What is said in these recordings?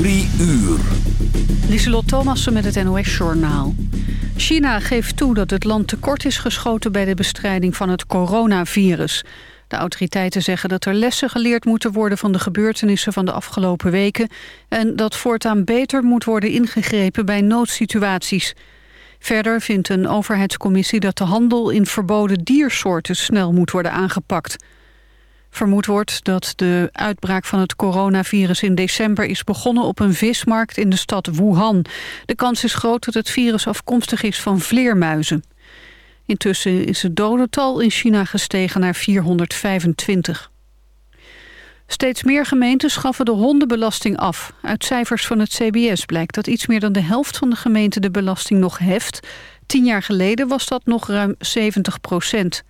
Drie uur. Lieselot Thomassen met het NOS-journaal. China geeft toe dat het land tekort is geschoten bij de bestrijding van het coronavirus. De autoriteiten zeggen dat er lessen geleerd moeten worden van de gebeurtenissen van de afgelopen weken... en dat voortaan beter moet worden ingegrepen bij noodsituaties. Verder vindt een overheidscommissie dat de handel in verboden diersoorten snel moet worden aangepakt... Vermoed wordt dat de uitbraak van het coronavirus in december is begonnen op een vismarkt in de stad Wuhan. De kans is groot dat het virus afkomstig is van vleermuizen. Intussen is het dodental in China gestegen naar 425. Steeds meer gemeenten schaffen de hondenbelasting af. Uit cijfers van het CBS blijkt dat iets meer dan de helft van de gemeenten de belasting nog heft. Tien jaar geleden was dat nog ruim 70 procent.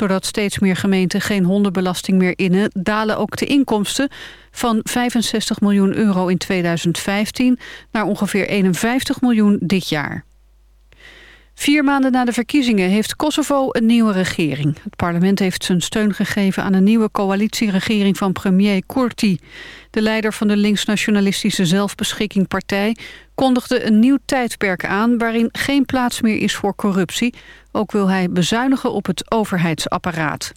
Doordat steeds meer gemeenten geen hondenbelasting meer innen... dalen ook de inkomsten van 65 miljoen euro in 2015... naar ongeveer 51 miljoen dit jaar. Vier maanden na de verkiezingen heeft Kosovo een nieuwe regering. Het parlement heeft zijn steun gegeven aan een nieuwe coalitieregering van premier Kurti. De leider van de linksnationalistische zelfbeschikkingpartij kondigde een nieuw tijdperk aan... waarin geen plaats meer is voor corruptie. Ook wil hij bezuinigen op het overheidsapparaat.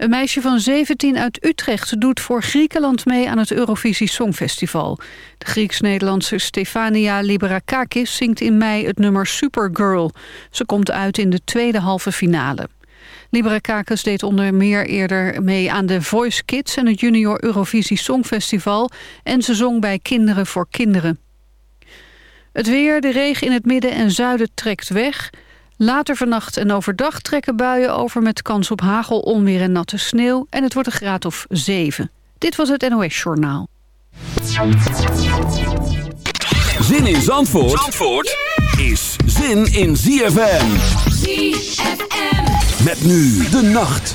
Een meisje van 17 uit Utrecht doet voor Griekenland mee aan het Eurovisie Songfestival. De Grieks-Nederlandse Stefania Liberakakis zingt in mei het nummer Supergirl. Ze komt uit in de tweede halve finale. Liberakakis deed onder meer eerder mee aan de Voice Kids en het Junior Eurovisie Songfestival. En ze zong bij Kinderen voor Kinderen. Het weer, de regen in het midden en zuiden trekt weg. Later vannacht en overdag trekken buien over met kans op hagel, onweer en natte sneeuw. En het wordt een graad of 7. Dit was het NOS Journaal. Zin in Zandvoort, Zandvoort is zin in ZFM. ZFM. Met nu de nacht.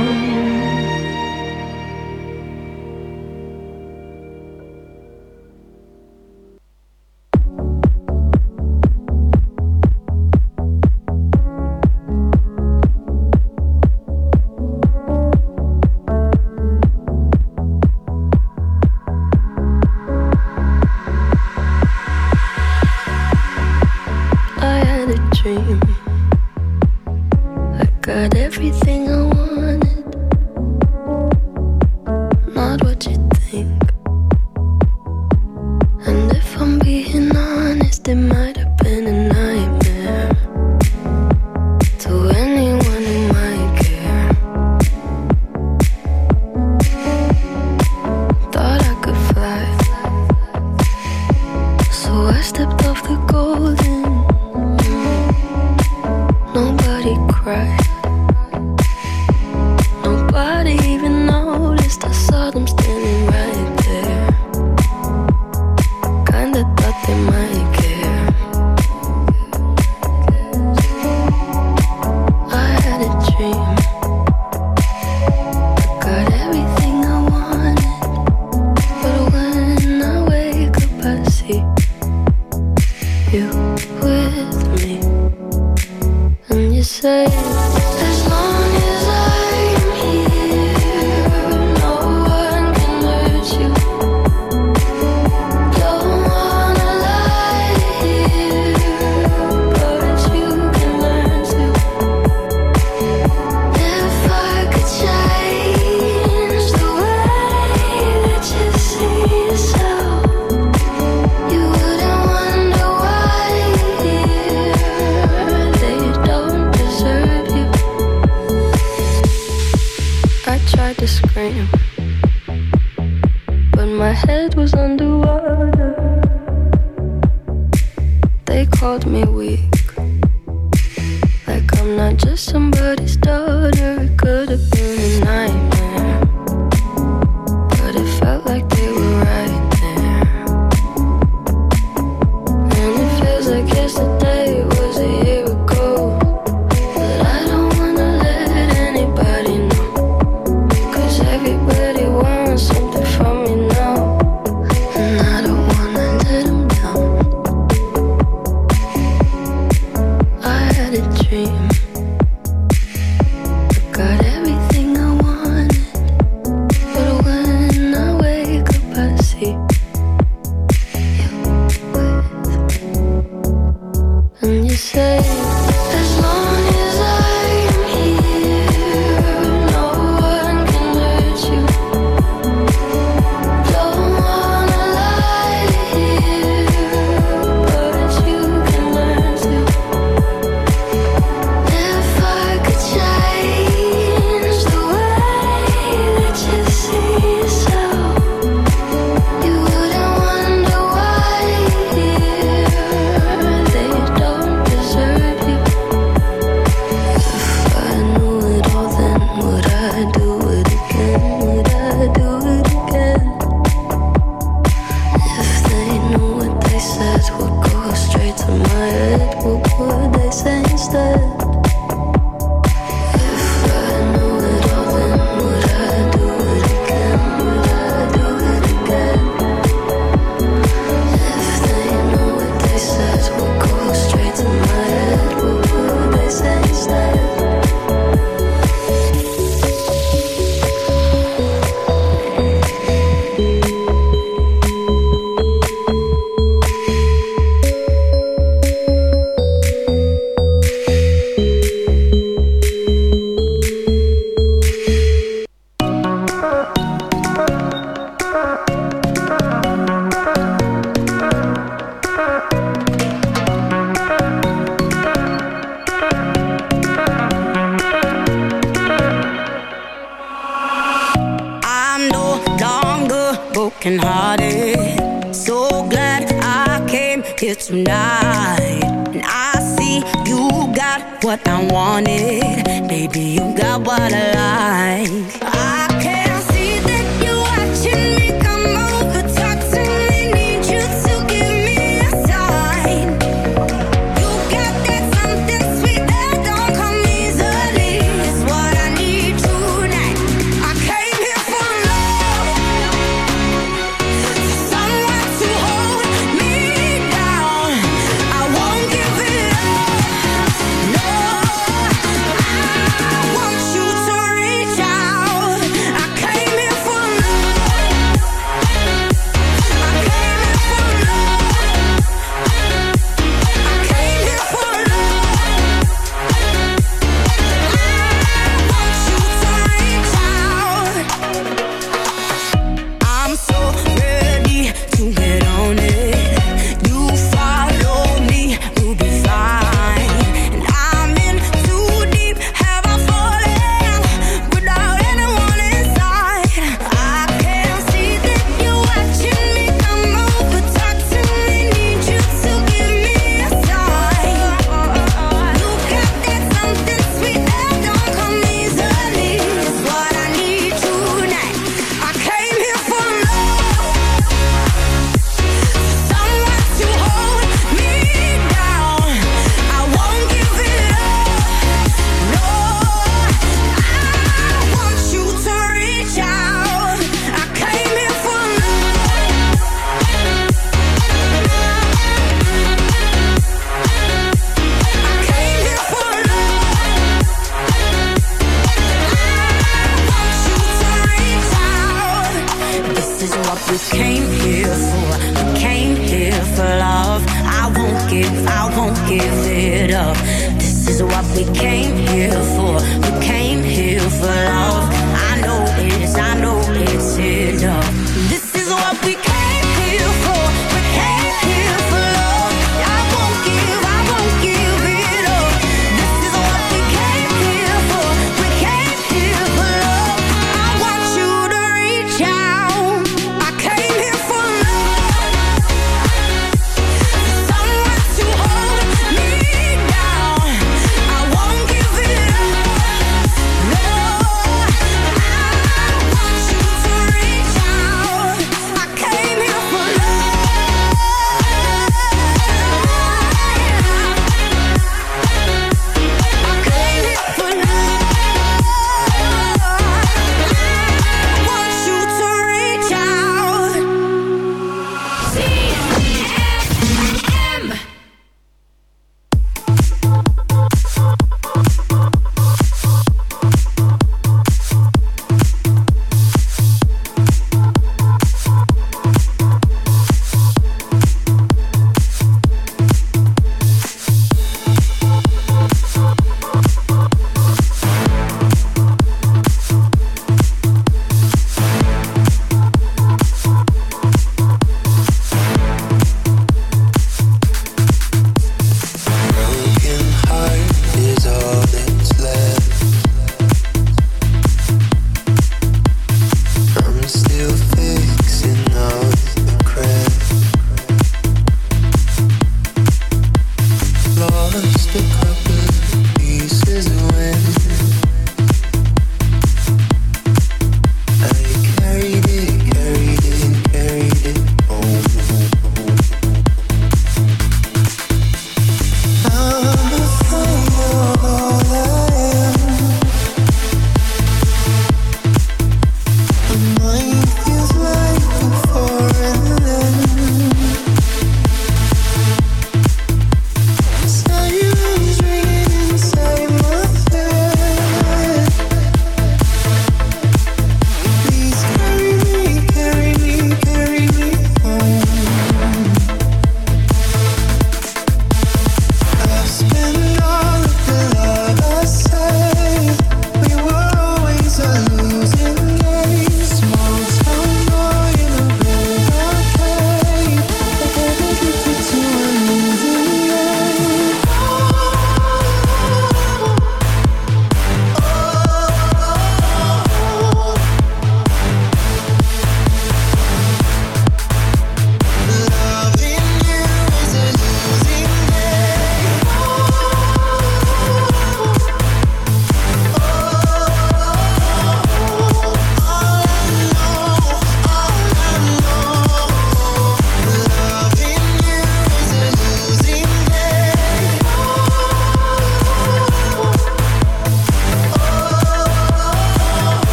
we came here for. We came here for love. I know this. I know.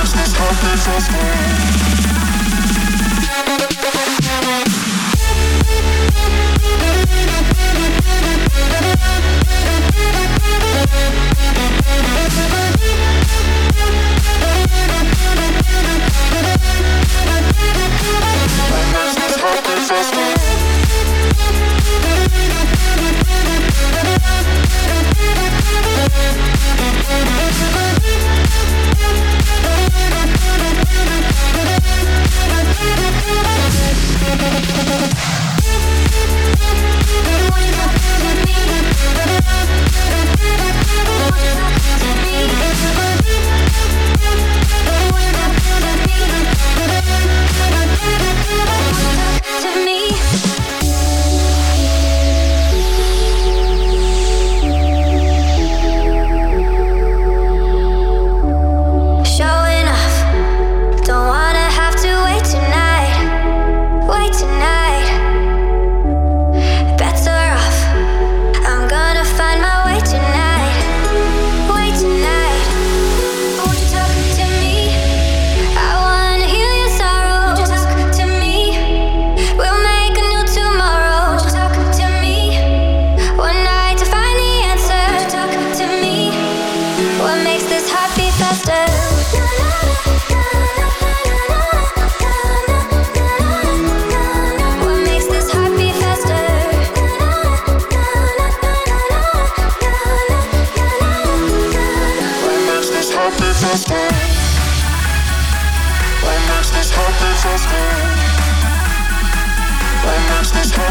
Let's go.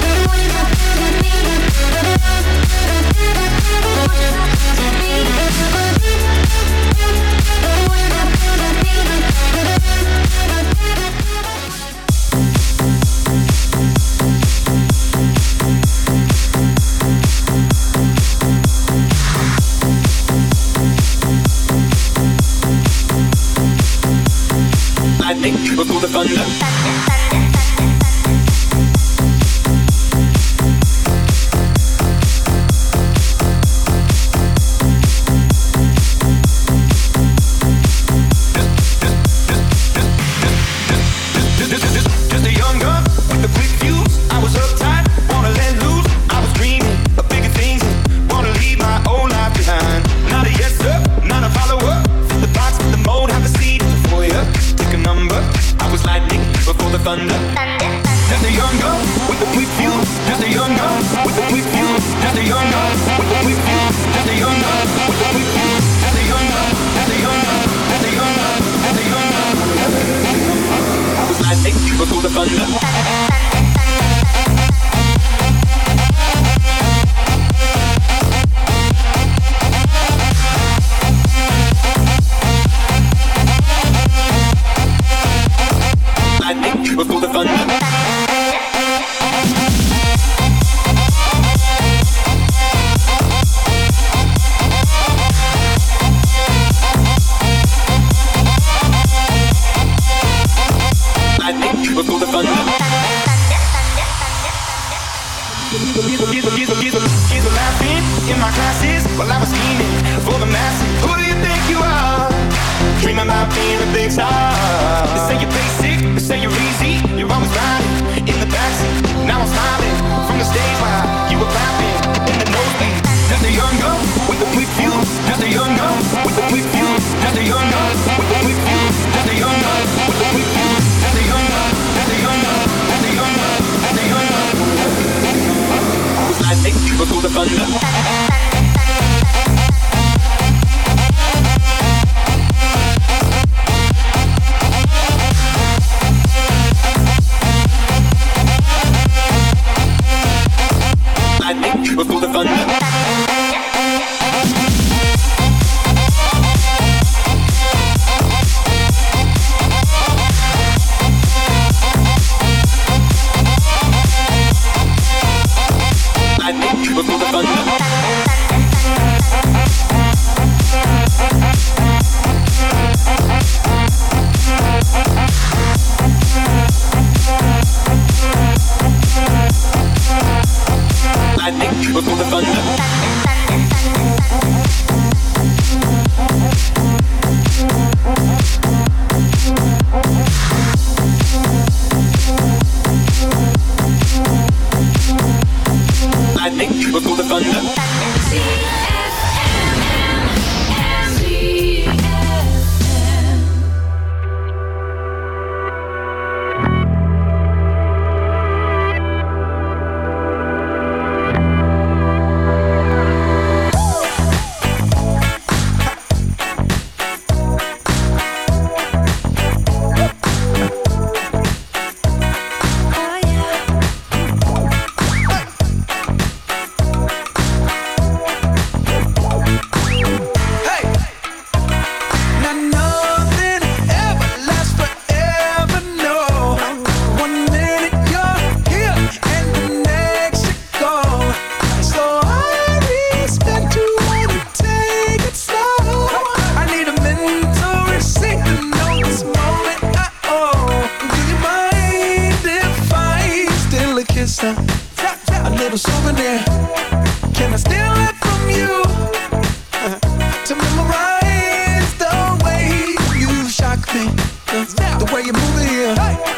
We'll je moet hier.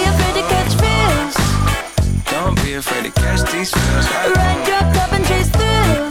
afraid to catch these feels. cup and chase through.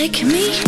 like me.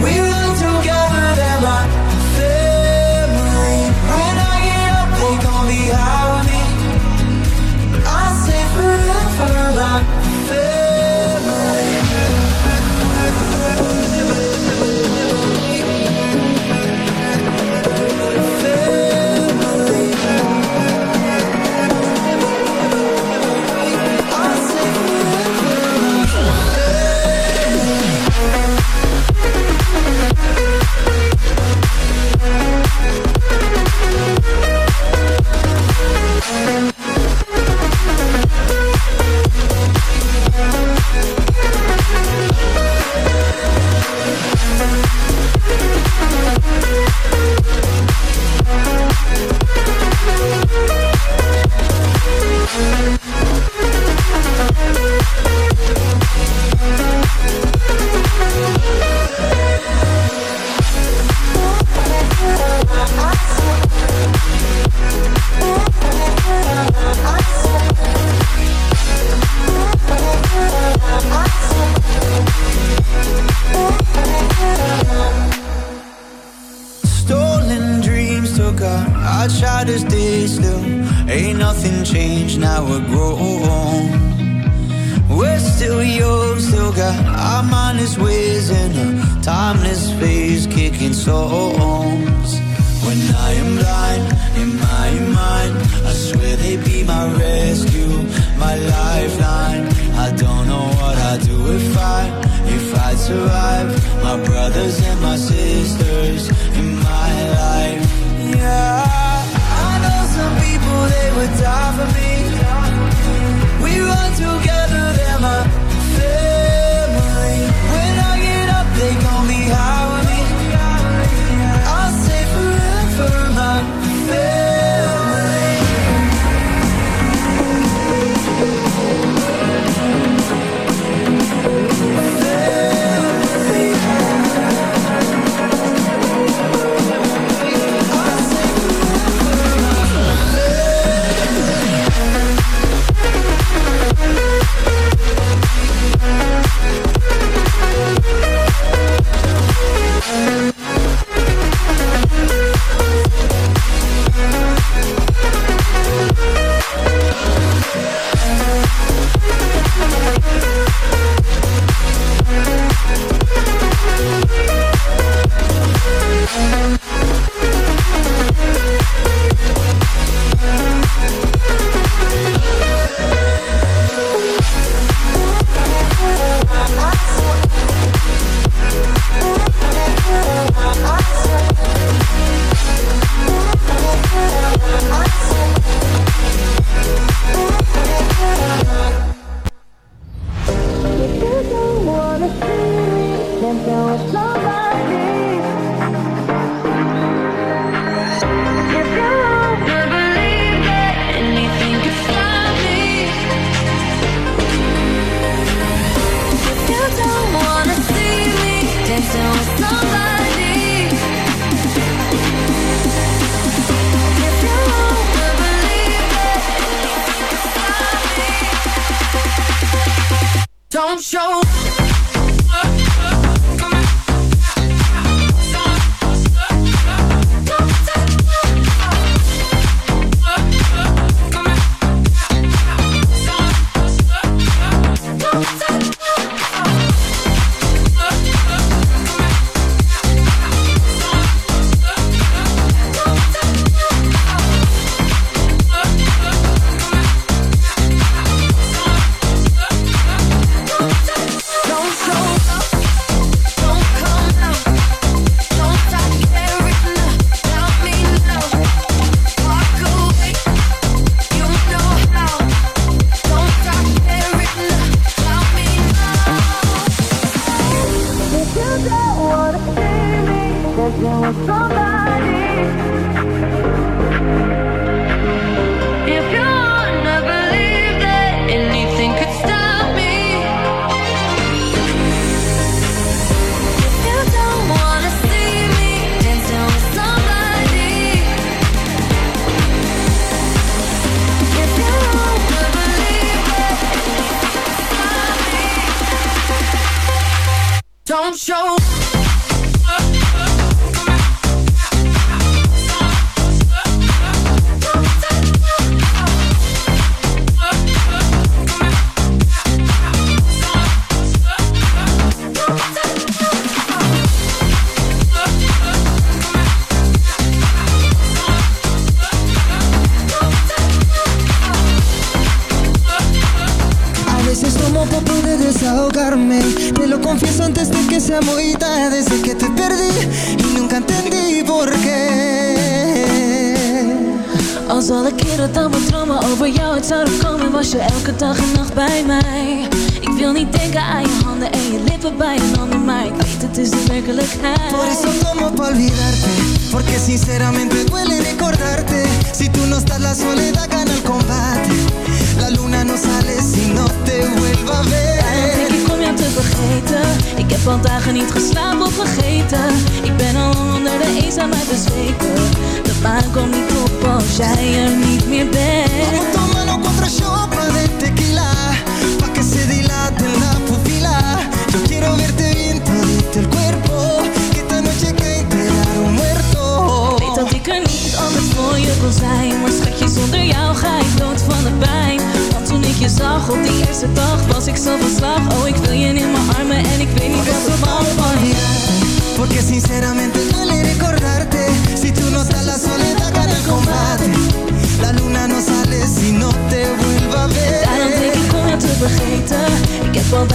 we're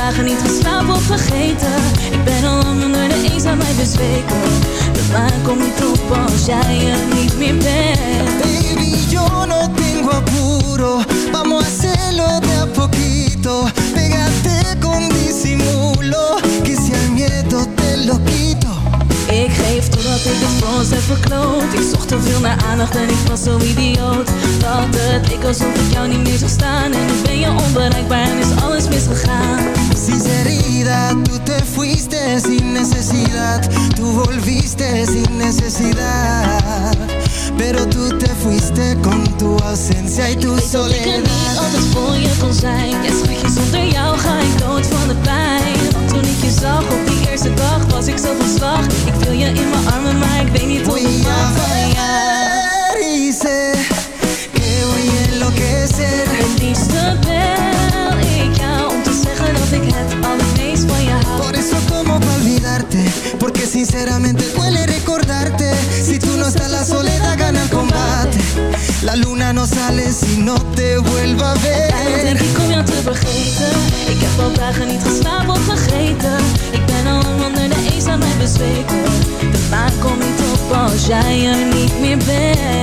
dagen niet geslapen of vergeten Ik ben al lang onder de eenzaamheid bezweken De maan komt niet op als jij er niet meer bent Baby, yo no tengo apuro Vamos a hacerlo de a poquito Pégate con disimulo Que si al miedo te lo quito ik geef totdat ik het voor ons heb verkloot Ik zocht te veel naar aandacht en ik was zo idioot Dat het ik alsof ik jou niet meer zou staan En nu ben je onbereikbaar en is alles misgegaan sinceridad. Tú te fuiste sin necesidad, tú volviste sin necesidad. Pero tú te fuiste con tu ausencia y tu ik soledad. Dat ik er niet altijd voor je kon zijn. Ja, schatje, zonder jou ga ik dood van de pijn. Want toen ik je zag op die eerste dag, was ik zo van slag. Ik wil je in mijn armen, maar ik weet niet hoe ik mag van jou. Dice que voy a enloquecer. Mijn liefste bed net al het meest van je houdt. Por eso como pa olvidarte, porque sinceramente duele recordarte. Si tú no estás la soledad gana el combate. La luna no sale si no te vuelva a ver. Daarom denk ik om jou te vergeten. Ik heb al dagen niet geslapen of vergeten. Ik ben al onder de eens aan mij bezweken. De maan komt niet op als jij er niet meer bent.